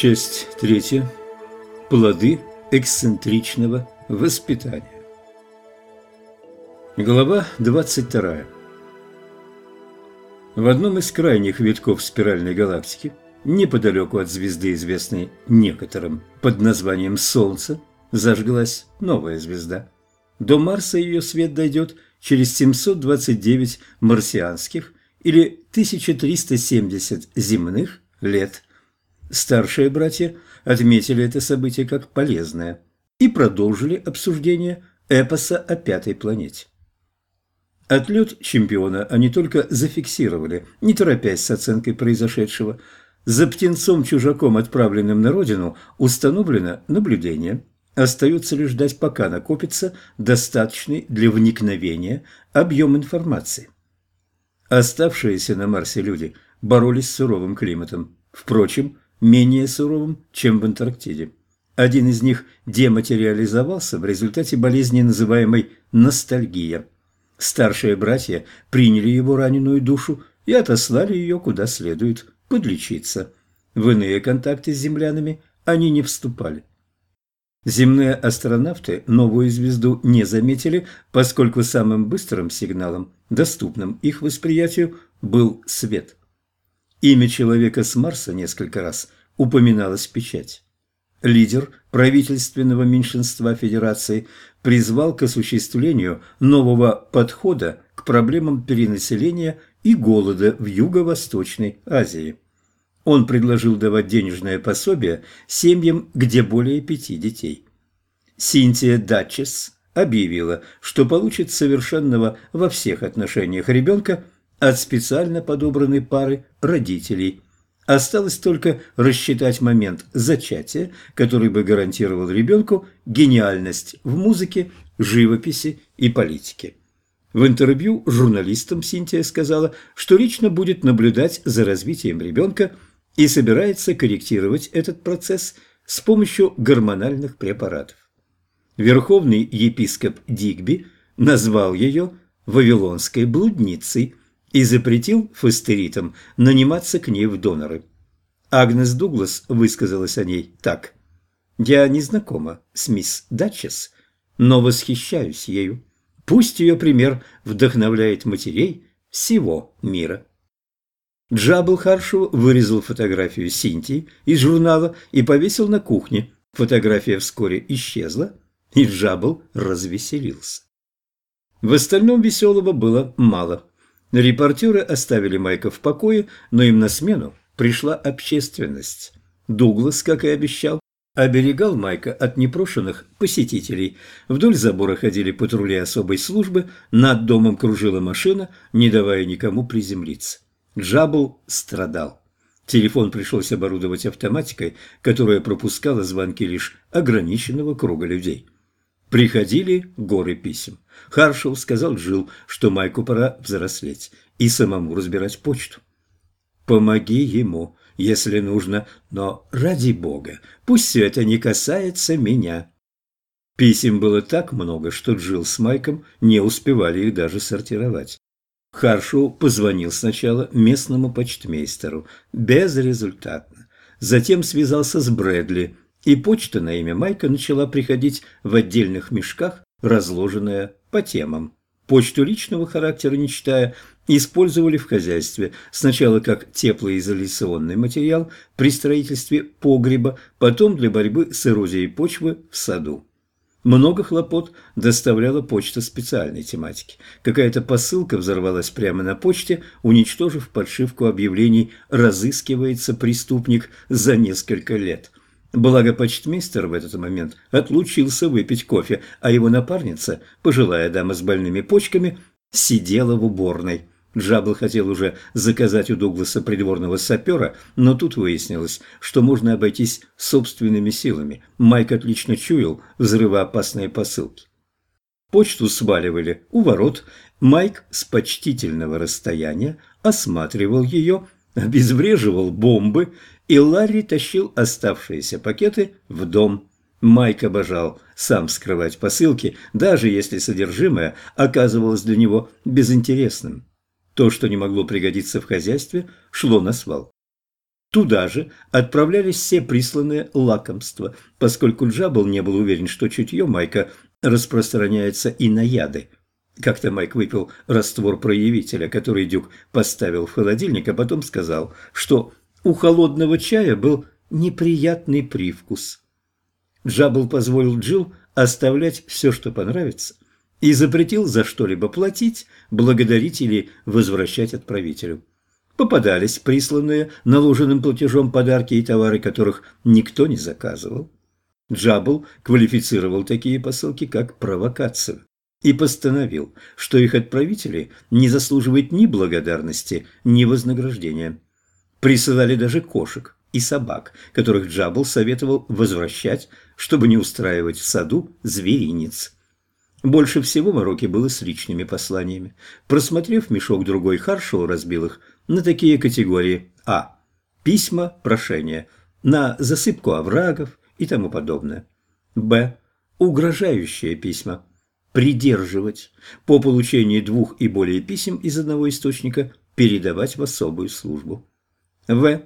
Часть третья. Плоды эксцентричного воспитания. Глава 22. В одном из крайних витков спиральной галактики, неподалеку от звезды, известной некоторым под названием Солнце, зажглась новая звезда. До Марса ее свет дойдет через 729 марсианских или 1370 земных лет – Старшие братья отметили это событие как полезное и продолжили обсуждение эпоса о пятой планете. Отлет чемпиона они только зафиксировали, не торопясь с оценкой произошедшего. За птенцом-чужаком, отправленным на родину, установлено наблюдение. Остается лишь ждать, пока накопится достаточный для вникновения объем информации. Оставшиеся на Марсе люди боролись с суровым климатом. Впрочем, менее суровым, чем в Антарктиде. Один из них дематериализовался в результате болезни, называемой ностальгия. Старшие братья приняли его раненую душу и отослали ее куда следует подлечиться. В иные контакты с землянами они не вступали. Земные астронавты новую звезду не заметили, поскольку самым быстрым сигналом, доступным их восприятию, был свет. Имя человека с Марса несколько раз упоминалось в печати. Лидер правительственного меньшинства Федерации призвал к осуществлению нового подхода к проблемам перенаселения и голода в Юго-Восточной Азии. Он предложил давать денежное пособие семьям, где более пяти детей. Синтия Датчес объявила, что получит совершенного во всех отношениях ребенка – от специально подобранной пары родителей. Осталось только рассчитать момент зачатия, который бы гарантировал ребенку гениальность в музыке, живописи и политике. В интервью журналистам Синтия сказала, что лично будет наблюдать за развитием ребенка и собирается корректировать этот процесс с помощью гормональных препаратов. Верховный епископ Дигби назвал ее «вавилонской блудницей», и запретил фастеритам наниматься к ней в доноры. Агнес Дуглас высказалась о ней так. «Я не знакома с мисс Датчес, но восхищаюсь ею. Пусть ее пример вдохновляет матерей всего мира». Джабл Харшу вырезал фотографию Синтии из журнала и повесил на кухне. Фотография вскоре исчезла, и Джабл развеселился. В остальном веселого было мало. Репортеры оставили Майка в покое, но им на смену пришла общественность. Дуглас, как и обещал, оберегал Майка от непрошенных посетителей. Вдоль забора ходили патрули особой службы, над домом кружила машина, не давая никому приземлиться. Джабл страдал. Телефон пришлось оборудовать автоматикой, которая пропускала звонки лишь ограниченного круга людей. Приходили горы писем. Харшоу сказал Джилл, что Майку пора взрослеть и самому разбирать почту. «Помоги ему, если нужно, но ради бога, пусть все это не касается меня». Писем было так много, что Джилл с Майком не успевали их даже сортировать. Харшоу позвонил сначала местному почтмейстеру, безрезультатно. Затем связался с Брэдли, и почта на имя Майка начала приходить в отдельных мешках, разложенная по темам. Почту личного характера не читая, использовали в хозяйстве сначала как теплоизоляционный материал при строительстве погреба, потом для борьбы с эрозией почвы в саду. Много хлопот доставляла почта специальной тематики. Какая-то посылка взорвалась прямо на почте, уничтожив подшивку объявлений «Разыскивается преступник за несколько лет». Благо почтмейстер в этот момент отлучился выпить кофе, а его напарница, пожилая дама с больными почками, сидела в уборной. Джабл хотел уже заказать у Дугласа придворного сапера, но тут выяснилось, что можно обойтись собственными силами. Майк отлично чуял взрывоопасные посылки. Почту сваливали у ворот. Майк с почтительного расстояния осматривал ее, обезвреживал бомбы и Ларри тащил оставшиеся пакеты в дом. Майк обожал сам скрывать посылки, даже если содержимое оказывалось для него безинтересным. То, что не могло пригодиться в хозяйстве, шло на свал. Туда же отправлялись все присланные лакомства, поскольку Джабл не был уверен, что чутье Майка распространяется и на яды. Как-то Майк выпил раствор проявителя, который Дюк поставил в холодильник, а потом сказал, что у холодного чая был неприятный привкус. Джабл позволил Джилл оставлять все, что понравится, и запретил за что-либо платить, благодарить или возвращать отправителю. Попадались присланные наложенным платежом подарки и товары, которых никто не заказывал. Джабл квалифицировал такие посылки как провокацию и постановил, что их отправители не заслуживают ни благодарности, ни вознаграждения. Присылали даже кошек и собак, которых Джабл советовал возвращать, чтобы не устраивать в саду зверинец. Больше всего мороки было с личными посланиями. Просмотрев мешок другой, Харшоу разбил их на такие категории А. Письма, прошения, на засыпку оврагов и тому подобное. Б. Угрожающие письма. Придерживать. По получении двух и более писем из одного источника передавать в особую службу. В.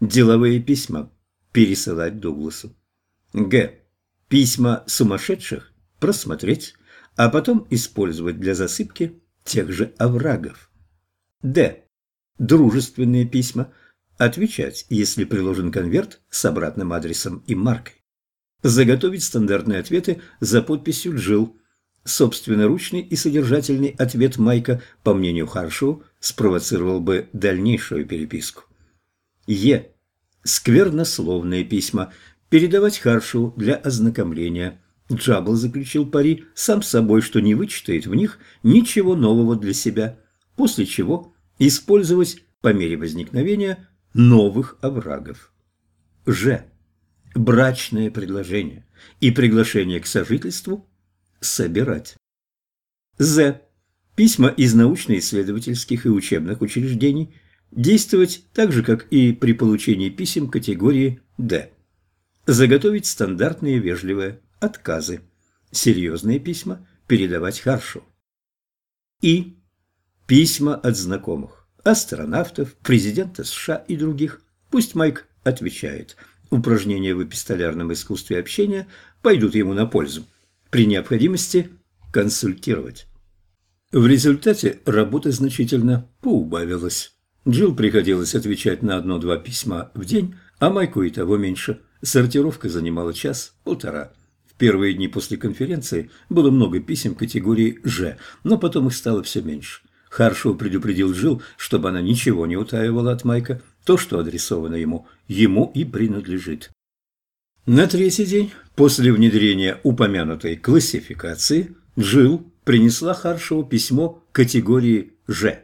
Деловые письма. Пересылать Дугласу. Г. Письма сумасшедших просмотреть а потом использовать для засыпки тех же оврагов. Д. Дружественные письма. Отвечать, если приложен конверт с обратным адресом и маркой. Заготовить стандартные ответы за подписью Джилл. Собственноручный и содержательный ответ Майка, по мнению Харшоу, спровоцировал бы дальнейшую переписку. Е. Сквернословные письма. Передавать Харшоу для ознакомления. Джабл заключил пари сам собой, что не вычитает в них ничего нового для себя, после чего использовать по мере возникновения новых оврагов. Ж. Брачное предложение и приглашение к сожительству собирать. З. Письма из научно-исследовательских и учебных учреждений действовать так же, как и при получении писем категории Д. Заготовить стандартные вежливые отказы. Серьезные письма передавать Харшу. И письма от знакомых, астронавтов, президента США и других. Пусть Майк отвечает. Упражнения в эпистолярном искусстве общения пойдут ему на пользу. При необходимости консультировать. В результате работа значительно поубавилась. Джилл приходилось отвечать на одно-два письма в день, а Майку и того меньше. Сортировка занимала час-полтора первые дни после конференции было много писем категории «Ж», но потом их стало все меньше. Харшоу предупредил Джилл, чтобы она ничего не утаивала от Майка, то, что адресовано ему, ему и принадлежит. На третий день, после внедрения упомянутой классификации, Джилл принесла Харшоу письмо категории «Ж».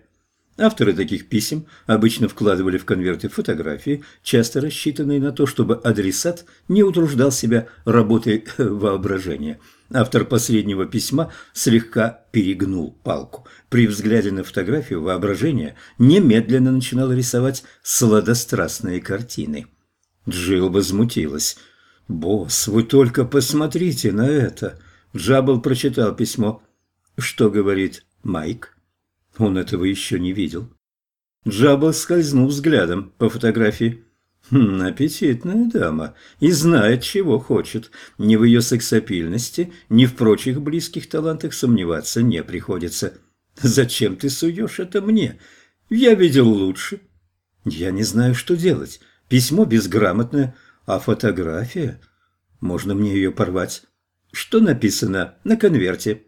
Авторы таких писем обычно вкладывали в конверты фотографии, часто рассчитанные на то, чтобы адресат не утруждал себя работой воображения. Автор последнего письма слегка перегнул палку. При взгляде на фотографию воображение немедленно начинало рисовать сладострастные картины. Джилл возмутилась. «Босс, вы только посмотрите на это!» Джаббл прочитал письмо. «Что говорит Майк?» Он этого еще не видел. Джаба скользнул взглядом по фотографии. Хм, аппетитная дама и знает, чего хочет. Ни в ее сексапильности, ни в прочих близких талантах сомневаться не приходится. Зачем ты суешь это мне? Я видел лучше. Я не знаю, что делать. Письмо безграмотное, а фотография... Можно мне ее порвать? Что написано на конверте?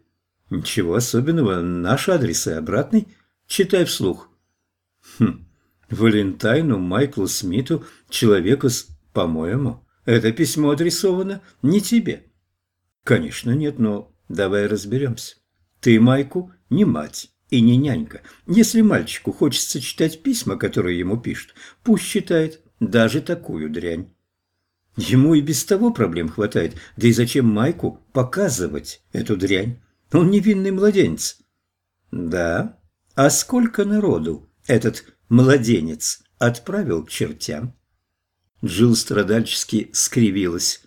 Ничего особенного, наш адрес и обратный. Читай вслух. Хм, Валентайну Майклу Смиту, человеку с... По-моему, это письмо адресовано не тебе. Конечно, нет, но давай разберемся. Ты, Майку, не мать и не нянька. Если мальчику хочется читать письма, которые ему пишут, пусть читает даже такую дрянь. Ему и без того проблем хватает, да и зачем Майку показывать эту дрянь? Он невинный младенец. Да? А сколько народу этот младенец отправил к чертям? Джилл страдальчески скривилась.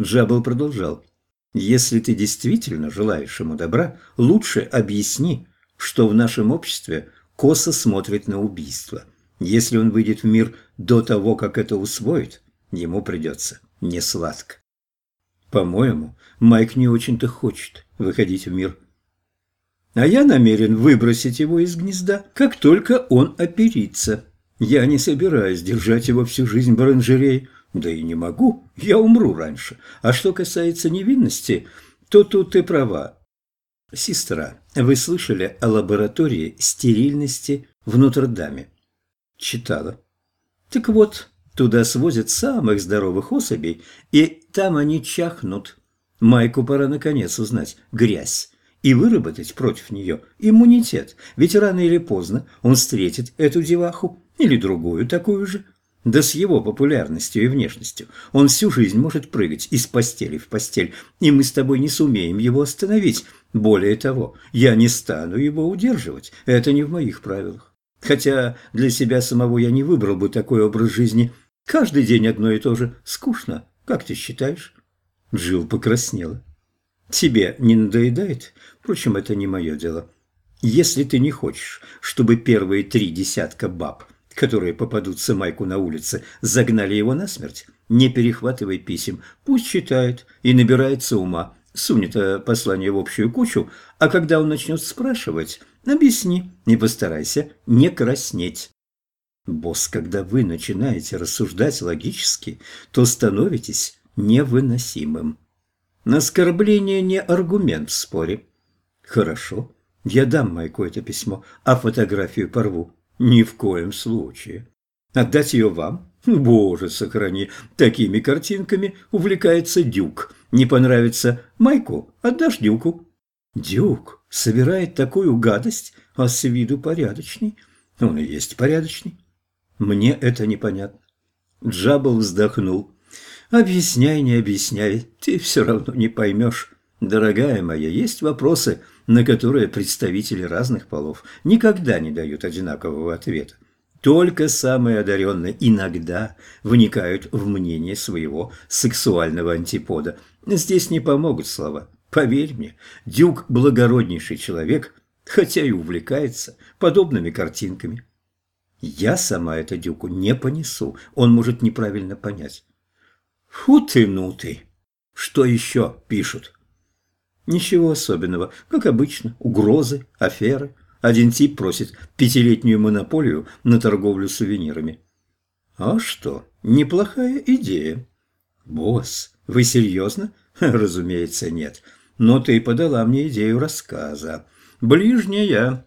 Джабл продолжал. Если ты действительно желаешь ему добра, лучше объясни, что в нашем обществе косо смотрит на убийство. Если он выйдет в мир до того, как это усвоит, ему придется несладко. По-моему, Майк не очень-то хочет выходить в мир. А я намерен выбросить его из гнезда, как только он оперится. Я не собираюсь держать его всю жизнь в оранжерее. Да и не могу, я умру раньше. А что касается невинности, то тут ты права. Сестра, вы слышали о лаборатории стерильности в Нотр-Даме? Читала. Так вот, туда свозят самых здоровых особей, и там они чахнут. Майку пора наконец узнать грязь и выработать против нее иммунитет, ведь рано или поздно он встретит эту деваху или другую такую же. Да с его популярностью и внешностью он всю жизнь может прыгать из постели в постель, и мы с тобой не сумеем его остановить. Более того, я не стану его удерживать, это не в моих правилах. Хотя для себя самого я не выбрал бы такой образ жизни. Каждый день одно и то же. Скучно, как ты считаешь?» Джилл покраснела. «Тебе не надоедает? Впрочем, это не мое дело. Если ты не хочешь, чтобы первые три десятка баб – которые попадутся Майку на улице, загнали его насмерть, не перехватывай писем. Пусть читает и набирается ума, сунет послание в общую кучу, а когда он начнет спрашивать, объясни и постарайся не краснеть. Босс, когда вы начинаете рассуждать логически, то становитесь невыносимым. Оскорбление не аргумент в споре. Хорошо, я дам Майку это письмо, а фотографию порву. Ни в коем случае. Отдать ее вам? Боже, сохрани, такими картинками увлекается Дюк. Не понравится Майку? Отдашь Дюку. Дюк собирает такую гадость, а с виду порядочный. Он и есть порядочный. Мне это непонятно. Джабл вздохнул. Объясняй, не объясняй, ты все равно не поймешь. Дорогая моя, есть вопросы, на которые представители разных полов никогда не дают одинакового ответа. Только самые одаренные иногда вникают в мнение своего сексуального антипода. Здесь не помогут слова. Поверь мне, Дюк – благороднейший человек, хотя и увлекается подобными картинками. Я сама это Дюку не понесу, он может неправильно понять. Фу ты, ну ты! Что еще пишут? Ничего особенного, как обычно, угрозы, аферы. Один тип просит пятилетнюю монополию на торговлю сувенирами. А что, неплохая идея. Босс, вы серьезно? Разумеется, нет. Но ты подала мне идею рассказа. Ближняя.